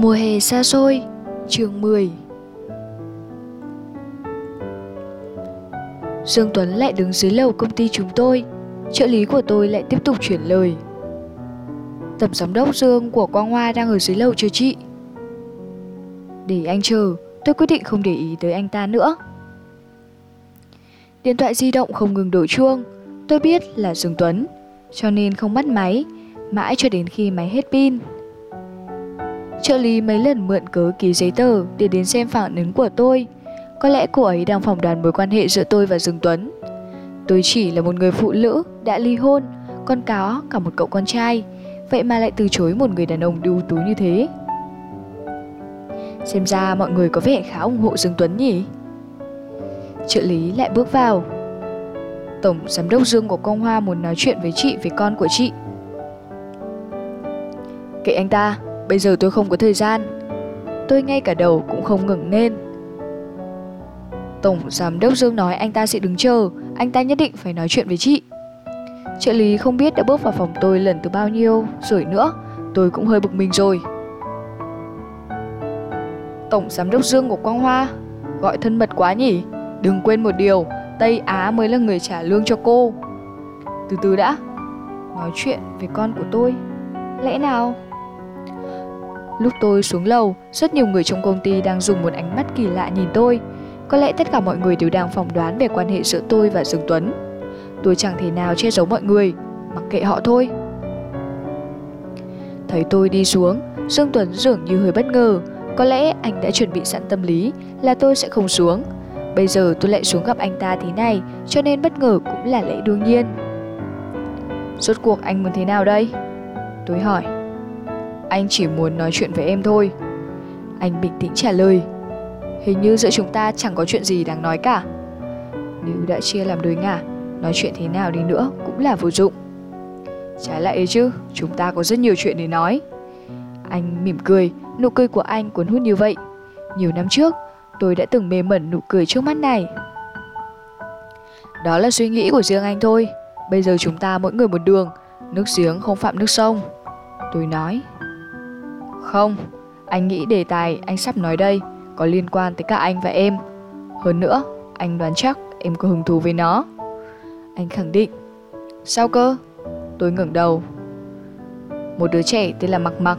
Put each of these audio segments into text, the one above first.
Mùa hè xa xôi, chương 10 Dương Tuấn lại đứng dưới lầu công ty chúng tôi Trợ lý của tôi lại tiếp tục chuyển lời. Tổng giám đốc Dương của Quang Hoa đang ở dưới lầu chờ chị. Để anh chờ, tôi quyết định không để ý tới anh ta nữa. Điện thoại di động không ngừng đổ chuông Tôi biết là Dương Tuấn Cho nên không bắt máy Mãi cho đến khi máy hết pin. Trợ lý mấy lần mượn cớ ký giấy tờ để đến xem phản ứng của tôi. Có lẽ cô ấy đang phỏng đoán mối quan hệ giữa tôi và Dương Tuấn. Tôi chỉ là một người phụ nữ đã ly hôn, con có cả một cậu con trai. Vậy mà lại từ chối một người đàn ông ưu tú như thế. Xem ra mọi người có vẻ khá ủng hộ Dương Tuấn nhỉ? Trợ lý lại bước vào. Tổng giám đốc Dương của Công Hoa muốn nói chuyện với chị về con của chị. Kệ anh ta, Bây giờ tôi không có thời gian. Tôi ngay cả đầu cũng không ngừng lên. Tổng giám đốc Dương nói anh ta sẽ đứng chờ. Anh ta nhất định phải nói chuyện với chị. Trợ lý không biết đã bước vào phòng tôi lần thứ bao nhiêu Rồi nữa. Tôi cũng hơi bực mình rồi. Tổng giám đốc Dương của Quang Hoa, Gọi thân mật quá nhỉ? Đừng quên một điều, Tây Á mới là người trả lương cho cô. Từ từ đã, Nói chuyện về con của tôi. Lẽ nào? Lúc tôi xuống lầu, rất nhiều người trong công ty đang dùng một ánh mắt kỳ lạ nhìn tôi. Có lẽ tất cả mọi người đều đang phỏng đoán về quan hệ giữa tôi và Dương Tuấn. Tôi chẳng thể nào che giấu mọi người, mặc kệ họ thôi. Thấy tôi đi xuống, Dương Tuấn dường như hơi bất ngờ. Có lẽ anh đã chuẩn bị sẵn tâm lý là tôi sẽ không xuống. Bây giờ tôi lại xuống gặp anh ta thế này, cho nên bất ngờ cũng là lẽ đương nhiên. Rốt cuộc anh muốn thế nào đây? Tôi hỏi. Anh chỉ muốn nói chuyện với em thôi. Anh bình tĩnh trả lời. Hình như giữa chúng ta chẳng có chuyện gì đáng nói cả. Nếu đã chia làm đôi ngả, Nói chuyện thế nào đi nữa cũng là vô dụng. Trái lại ấy chứ, Chúng ta có rất nhiều chuyện để nói. Anh mỉm cười, Nụ cười của anh cuốn hút như vậy. Nhiều năm trước, Tôi đã từng mê mẩn nụ cười trước mắt này. Đó là suy nghĩ của riêng anh thôi. Bây giờ chúng ta mỗi người một đường, Nước giếng không phạm nước sông. Tôi nói không, anh nghĩ đề tài anh sắp nói đây có liên quan tới cả anh và em. Hơn nữa, anh đoán chắc em có hứng thú với nó. Anh khẳng định. Sao cơ? Tôi ngẩng đầu. Một đứa trẻ tên là Mặc Mặc,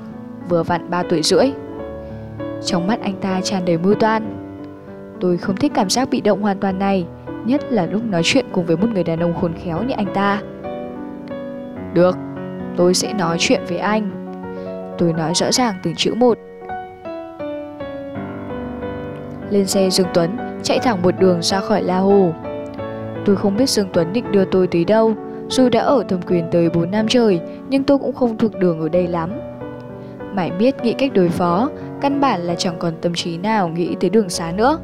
vừa vặn 3 tuổi rưỡi. Trong mắt anh ta tràn đầy mưu toan. Tôi không thích cảm giác bị động hoàn toàn này, nhất là lúc nói chuyện cùng với một người đàn ông khôn khéo như anh ta. Được, tôi sẽ nói chuyện với anh Tôi nói rõ ràng từng chữ một. Lên xe Dương Tuấn chạy thẳng một đường ra khỏi La Hồ. Tôi không biết Dương Tuấn định đưa tôi tới đâu Dù đã ở thẩm quyền tới 4 năm trời Nhưng tôi cũng không thuộc đường ở đây lắm. Mãi biết nghĩ cách đối phó Căn bản là chẳng còn tâm trí nào nghĩ tới đường xá nữa.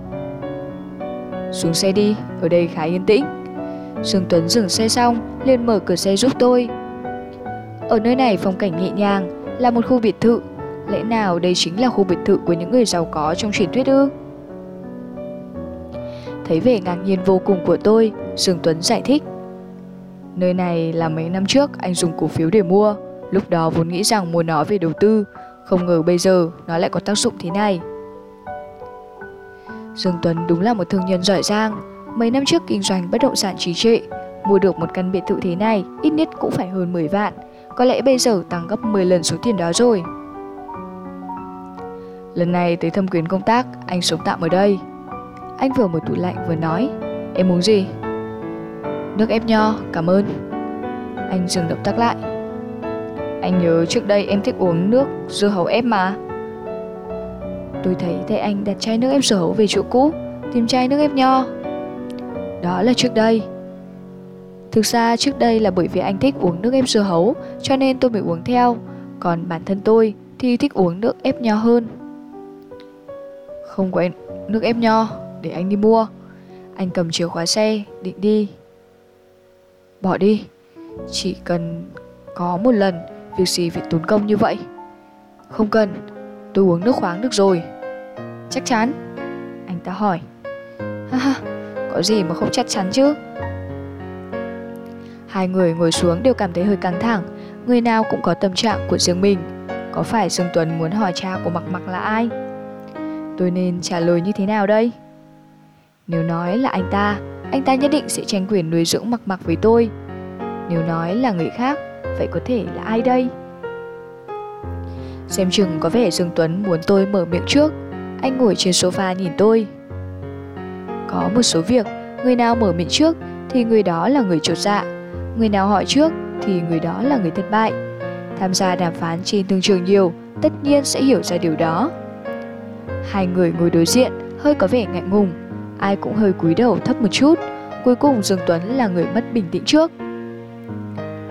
Xuống xe đi, ở đây khá yên tĩnh. Dương Tuấn dừng xe xong liền mở cửa xe giúp tôi. Ở nơi này phong cảnh nhẹ nhàng là một khu biệt thự Lẽ nào đây chính là khu biệt thự của những người giàu có trong truyền thuyết ư? Thấy vẻ ngạc nhiên vô cùng của tôi, Dương Tuấn giải thích. Nơi này là mấy năm trước anh dùng cổ phiếu để mua, lúc đó vốn nghĩ rằng mua nó về đầu tư, không ngờ bây giờ nó lại có tác dụng thế này. Dương Tuấn đúng là một thương nhân giỏi giang, mấy năm trước kinh doanh bất động sản trì trệ, mua được một căn biệt thự thế này ít nhất cũng phải hơn 10 vạn, có lẽ bây giờ tăng gấp 10 lần số tiền đó rồi. Lần này tới thâm quyến công tác, anh sống tạm ở đây. Anh vừa mở tủ lạnh vừa nói, em muốn gì? Nước ép nho, cảm ơn. Anh dừng động tác lại. Anh nhớ trước đây em thích uống nước dưa hấu ép mà. Tôi thấy tay anh đặt chai nước ép dưa hấu về chỗ cũ, tìm chai nước ép nho. Đó là trước đây, Thực ra trước đây là bởi vì anh thích uống nước ép dưa hấu cho nên tôi mới uống theo, còn bản thân tôi thì thích uống nước ép nho hơn. Không có nước ép nho, để anh đi mua. Anh cầm chìa khóa xe, định đi. Bỏ đi, chỉ cần có một lần, việc gì phải tốn công như vậy. Không cần, tôi uống nước khoáng được rồi. Chắc chắn? Anh ta hỏi. Ha ha, có gì mà không chắc chắn chứ? Hai người ngồi xuống đều cảm thấy hơi căng thẳng, người nào cũng có tâm trạng của riêng mình. có phải Dương Tuấn muốn hỏi cha của Mặc Mặc là ai? Tôi nên trả lời như thế nào đây? Nếu nói là anh ta, anh ta nhất định sẽ tranh quyền nuôi dưỡng Mặc Mặc với tôi. Nếu nói là người khác, vậy có thể là ai đây? Xem chừng có vẻ Dương Tuấn muốn tôi mở miệng trước. Anh ngồi trên sofa nhìn tôi. Có một số việc, người nào mở miệng trước thì người đó là người trột dạ. Người nào hỏi trước thì người đó là người thất bại. Tham gia đàm phán trên thương trường nhiều, tất nhiên sẽ hiểu ra điều đó. Hai người ngồi đối diện, hơi có vẻ ngại ngùng. Ai cũng hơi cúi đầu thấp một chút. Cuối cùng Dương Tuấn là người mất bình tĩnh trước.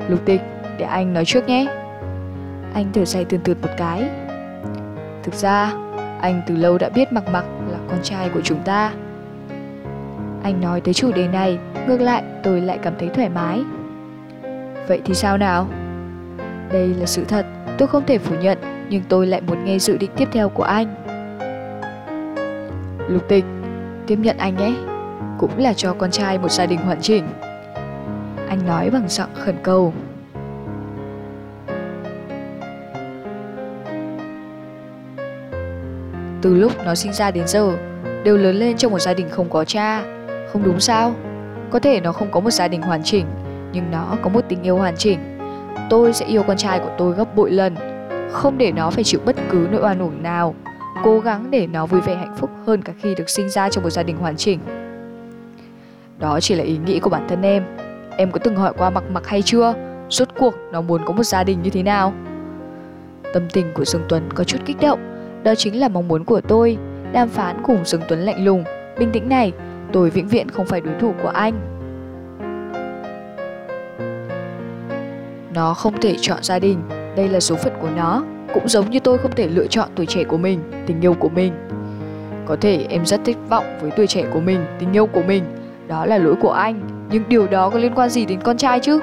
Lục tịch, để anh nói trước nhé. Anh thở dài tương tượt một cái. Thực ra, anh từ lâu đã biết mặc mặc là con trai của chúng ta. Anh nói tới chủ đề này, ngược lại tôi lại cảm thấy thoải mái. Vậy thì sao nào? Đây là sự thật, tôi không thể phủ nhận, nhưng tôi lại muốn nghe dự định tiếp theo của anh. Lục tịch, tiếp nhận anh nhé, cũng là cho con trai một gia đình hoàn chỉnh. Anh nói bằng giọng khẩn cầu. Từ lúc nó sinh ra đến giờ, đều lớn lên trong một gia đình không có cha, không đúng sao? Có thể nó không có một gia đình hoàn chỉnh, nhưng nó có một tình yêu hoàn chỉnh. Tôi sẽ yêu con trai của tôi gấp bội lần, không để nó phải chịu bất cứ nỗi oan uổng nào, cố gắng để nó vui vẻ hạnh phúc hơn cả khi được sinh ra trong một gia đình hoàn chỉnh. Đó chỉ là ý nghĩ của bản thân em. Em có từng hỏi qua mặc mặc hay chưa? Rốt cuộc nó muốn có một gia đình như thế nào? Tâm tình của Dương Tuấn có chút kích động, đó chính là mong muốn của tôi. Đàm phán cùng Dương Tuấn lạnh lùng, bình tĩnh này, tôi vĩnh viễn không phải đối thủ của anh. Nó không thể chọn gia đình, đây là số phận của nó, cũng giống như tôi không thể lựa chọn tuổi trẻ của mình, tình yêu của mình. Có thể em rất thất vọng với tuổi trẻ của mình, tình yêu của mình, đó là lỗi của anh, nhưng điều đó có liên quan gì đến con trai chứ?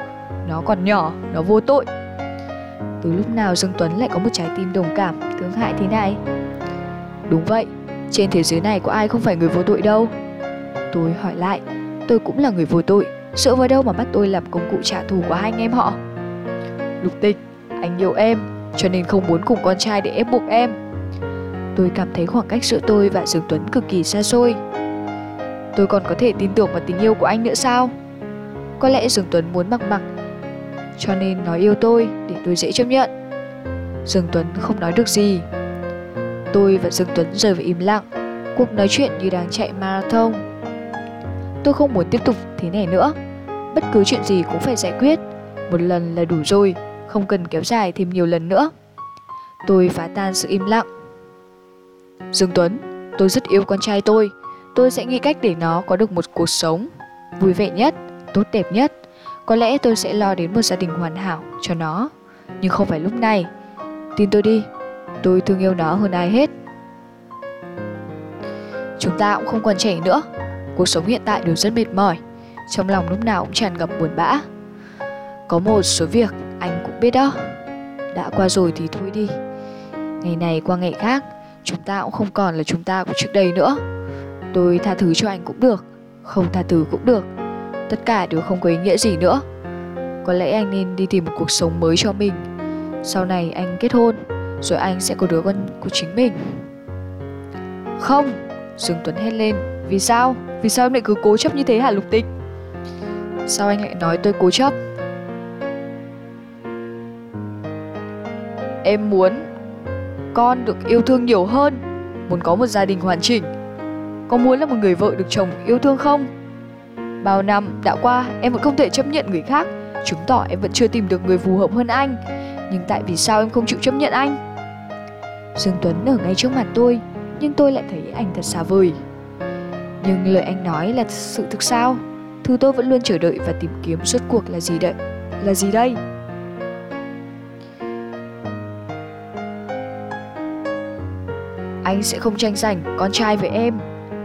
Nó còn nhỏ, nó vô tội. Từ lúc nào Dương Tuấn lại có một trái tim đồng cảm, thương hại thế này? Đúng vậy, trên thế giới này có ai không phải người vô tội đâu. Tôi hỏi lại, tôi cũng là người vô tội, sợ vào đâu mà bắt tôi làm công cụ trả thù của hai anh em họ. Lục tịch, anh yêu em, cho nên không muốn cùng con trai để ép buộc em. Tôi cảm thấy khoảng cách giữa tôi và Dương Tuấn cực kỳ xa xôi. Tôi còn có thể tin tưởng vào tình yêu của anh nữa sao? Có lẽ Dương Tuấn muốn mặc mặc, cho nên nói yêu tôi để tôi dễ chấp nhận. Dương Tuấn không nói được gì. Tôi và Dương Tuấn rời vào im lặng, cuộc nói chuyện như đang chạy marathon. Tôi không muốn tiếp tục thế này nữa. Bất cứ chuyện gì cũng phải giải quyết. Một lần là đủ rồi, không cần kéo dài thêm nhiều lần nữa. Tôi phá tan sự im lặng. Dương Tuấn, tôi rất yêu con trai tôi. Tôi sẽ nghĩ cách để nó có được một cuộc sống vui vẻ nhất, tốt đẹp nhất. Có lẽ tôi sẽ lo đến một gia đình hoàn hảo cho nó. Nhưng không phải lúc này. Tin tôi đi, tôi thương yêu nó hơn ai hết. Chúng ta cũng không còn trẻ nữa. Cuộc sống hiện tại đều rất mệt mỏi. Trong lòng lúc nào cũng tràn ngập buồn bã. Có một số việc biết đó. Đã qua rồi thì thôi đi. Ngày này qua ngày khác, Chúng ta cũng không còn là chúng ta của trước đây nữa. Tôi tha thứ cho anh cũng được, Không tha thứ cũng được. Tất cả đều không có ý nghĩa gì nữa. Có lẽ anh nên đi tìm một cuộc sống mới cho mình. Sau này anh kết hôn, Rồi anh sẽ có đứa con của chính mình. Không, Dương Tuấn hét lên. Vì sao? Vì sao em lại cứ cố chấp như thế hả, Lục Tịch? Sao anh lại nói tôi cố chấp? Em muốn con được yêu thương nhiều hơn, muốn có một gia đình hoàn chỉnh. Có muốn là một người vợ được chồng yêu thương không? Bao năm đã qua, em vẫn không thể chấp nhận người khác, chứng tỏ em vẫn chưa tìm được người phù hợp hơn anh. Nhưng tại vì sao em không chịu chấp nhận anh? Dương Tuấn ở ngay trước mặt tôi, nhưng tôi lại thấy anh thật xa vời. Nhưng lời anh nói là sự thực sao? Thứ tôi vẫn luôn chờ đợi và tìm kiếm suốt cuộc là gì đấy? Là gì đây? Anh sẽ không tranh giành con trai với em.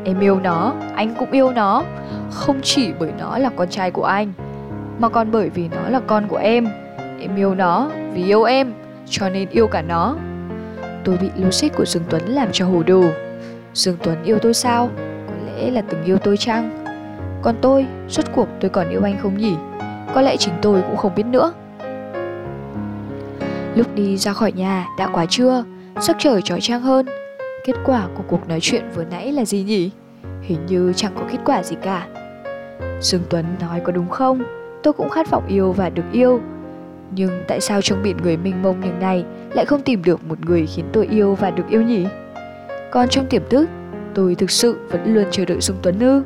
Em yêu nó, anh cũng yêu nó. Không chỉ bởi nó là con trai của anh Mà còn bởi vì nó là con của em. Em yêu nó vì yêu em Cho nên yêu cả nó. Tôi bị logic của Dương Tuấn làm cho hồ đồ. Dương Tuấn yêu tôi sao? Có lẽ là từng yêu tôi chăng? Còn tôi, suốt cuộc tôi còn yêu anh không nhỉ? Có lẽ chính tôi cũng không biết nữa. Lúc đi ra khỏi nhà đã quá trưa, sắc trời trói trang hơn. Kết quả của cuộc nói chuyện vừa nãy là gì nhỉ? Hình như chẳng có kết quả gì cả. Dương Tuấn nói có đúng không? Tôi cũng khát vọng yêu và được yêu. Nhưng tại sao trong biển người mênh mông như này lại không tìm được một người khiến tôi yêu và được yêu nhỉ? Còn trong tiềm thức, tôi thực sự vẫn luôn chờ đợi Dương Tuấn ư?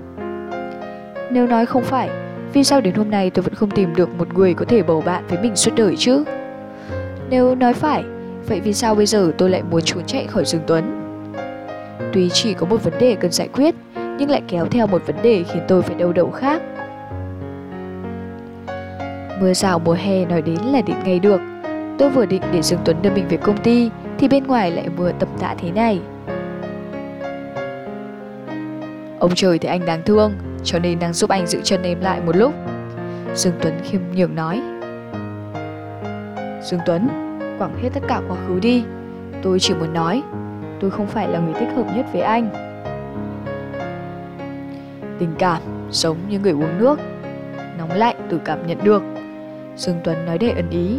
Nếu nói không phải, vì sao đến hôm nay tôi vẫn không tìm được một người có thể bầu bạn với mình suốt đời chứ? Nếu nói phải, vậy vì sao bây giờ tôi lại muốn trốn chạy khỏi Dương Tuấn? Tuy chỉ có một vấn đề cần giải quyết, nhưng lại kéo theo một vấn đề khiến tôi phải đau đầu khác. Mưa rào mùa hè nói đến là định ngay được. Tôi vừa định để Dương Tuấn đưa mình về công ty, thì bên ngoài lại mưa tầm tạ thế này. Ông trời thì anh đáng thương, cho nên đang giúp anh giữ chân em lại một lúc. Dương Tuấn khiêm nhường nói. Dương Tuấn, quẳng hết tất cả quá khứ đi. Tôi chỉ muốn nói, tôi không phải là người thích hợp nhất với anh. Tình cảm sống như người uống nước, nóng lạnh tự cảm nhận được. Dương Tuấn nói để ẩn ý.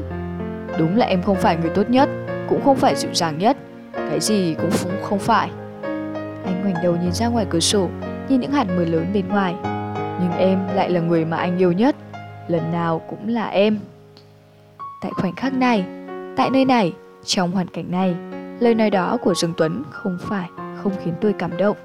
Đúng là em không phải người tốt nhất, cũng không phải dịu dàng nhất, cái gì cũng không phải. Anh ngoảnh đầu nhìn ra ngoài cửa sổ, nhìn những hạt mưa lớn bên ngoài. Nhưng em lại là người mà anh yêu nhất, lần nào cũng là em. Tại khoảnh khắc này, tại nơi này, trong hoàn cảnh này, lời nói đó của Dương Tuấn không phải không khiến tôi cảm động.